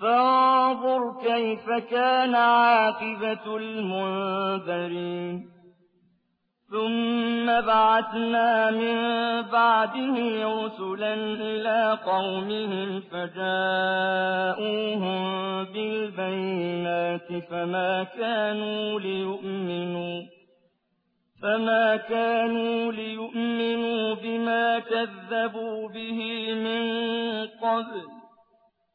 فانظر كيف كان عاقبة المنذرين. ثم بعثنا من بعده رسلا إلى قومهم فجاءوهم بالبينات فما كانوا ليؤمنوا فما كانوا ليؤمنوا بما كذبوا به من قبل.